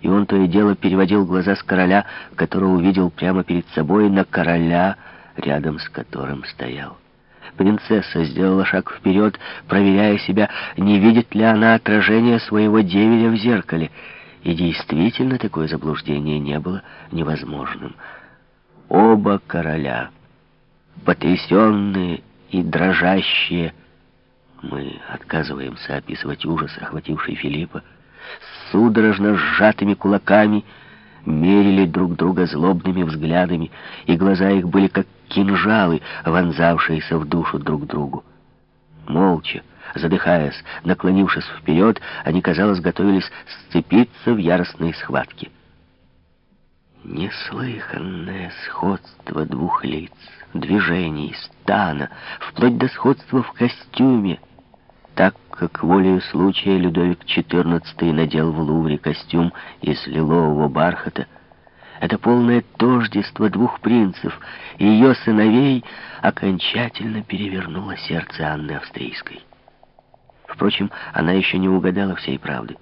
и он то и дело переводил глаза с короля, которого увидел прямо перед собой, на короля, рядом с которым стоял. Принцесса сделала шаг вперед, проверяя себя, не видит ли она отражение своего деверя в зеркале. И действительно, такое заблуждение не было невозможным. Оба короля, потрясенные и дрожащие, мы отказываемся описывать ужас, охвативший Филиппа, судорожно сжатыми кулаками, мерили друг друга злобными взглядами, и глаза их были как кинжалы, вонзавшиеся в душу друг другу. Молча, задыхаясь, наклонившись вперед, они, казалось, готовились сцепиться в яростной схватке. Неслыханное сходство двух лиц, движений, стана, вплоть до сходства в костюме, так как волею случая Людовик XIV надел в Лувре костюм из лилового бархата, это полное тождество двух принцев и ее сыновей окончательно перевернуло сердце Анны Австрийской. Впрочем, она еще не угадала всей правды.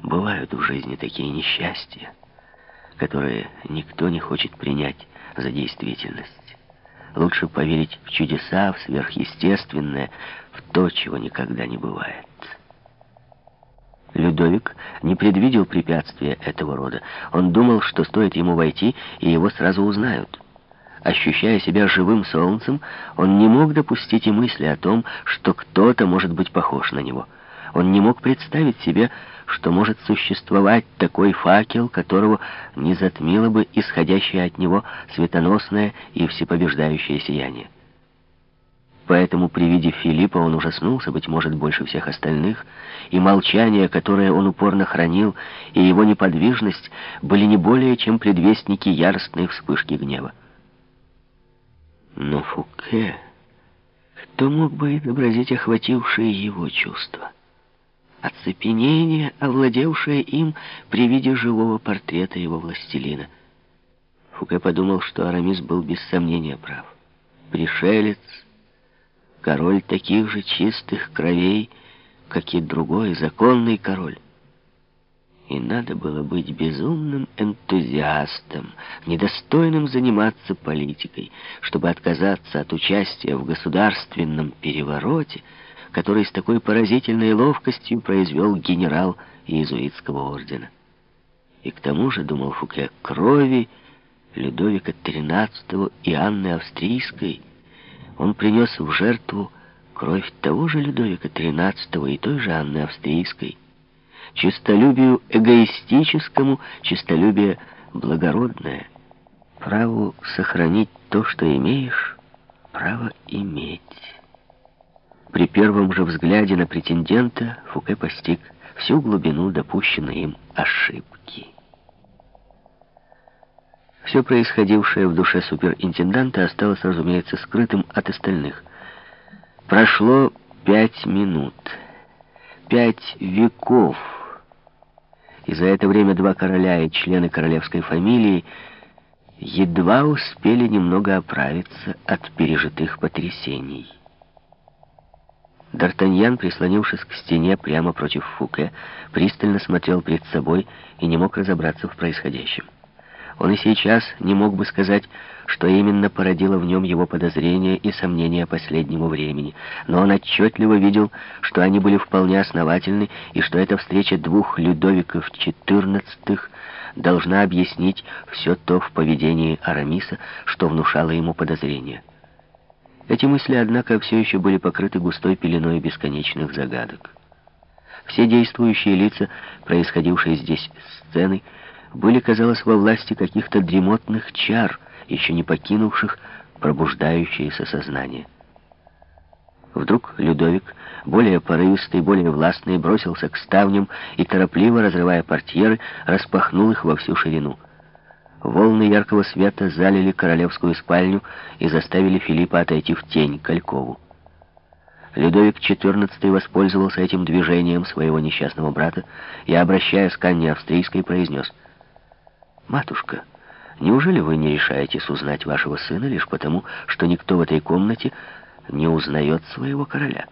Бывают в жизни такие несчастья, которые никто не хочет принять за действительность. Лучше поверить в чудеса, в сверхъестественное, в то, чего никогда не бывает. Людовик не предвидел препятствия этого рода. Он думал, что стоит ему войти, и его сразу узнают. Ощущая себя живым солнцем, он не мог допустить и мысли о том, что кто-то может быть похож на него. Он не мог представить себе, что может существовать такой факел, которого не затмило бы исходящее от него светоносное и всепобеждающее сияние. Поэтому при виде Филиппа он ужаснулся, быть может, больше всех остальных, и молчание, которое он упорно хранил, и его неподвижность были не более, чем предвестники яростной вспышки гнева. Но Фуке... Кто мог бы изобразить охватившие его чувства? Оцепенение, овладевшее им при виде живого портрета его властелина. Фуке подумал, что Арамис был без сомнения прав. Пришелец король таких же чистых кровей, как и другой законный король. И надо было быть безумным энтузиастом, недостойным заниматься политикой, чтобы отказаться от участия в государственном перевороте, который с такой поразительной ловкостью произвел генерал иезуитского ордена. И к тому же, думал Фуке, крови Людовика XIII и Анны Австрийской — он принес в жертву кровь того же Людовика XIII и той же Анны Австрийской, чистолюбию эгоистическому, чистолюбие благородное, праву сохранить то, что имеешь, право иметь. При первом же взгляде на претендента Фуке постиг всю глубину допущенной им ошибки. Все происходившее в душе суперинтенданта осталось, разумеется, скрытым от остальных. Прошло пять минут, пять веков, и за это время два короля и члены королевской фамилии едва успели немного оправиться от пережитых потрясений. Д'Артаньян, прислонившись к стене прямо против Фуке, пристально смотрел перед собой и не мог разобраться в происходящем. Он и сейчас не мог бы сказать, что именно породило в нем его подозрения и сомнения последнего времени, но он отчетливо видел, что они были вполне основательны, и что эта встреча двух Людовиков XIV должна объяснить все то в поведении Арамиса, что внушало ему подозрения. Эти мысли, однако, все еще были покрыты густой пеленой бесконечных загадок. Все действующие лица, происходившие здесь сцены, были, казалось, во власти каких-то дремотных чар, еще не покинувших пробуждающееся сознание. Вдруг Людовик, более порывистый, более властный, бросился к ставням и, торопливо разрывая портьеры, распахнул их во всю ширину. Волны яркого света залили королевскую спальню и заставили Филиппа отойти в тень к Алькову. Людовик XIV воспользовался этим движением своего несчастного брата и, обращаясь к Анне Австрийской, произнес — «Матушка, неужели вы не решаетесь узнать вашего сына лишь потому, что никто в этой комнате не узнает своего короля?»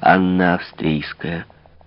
Анна Австрийская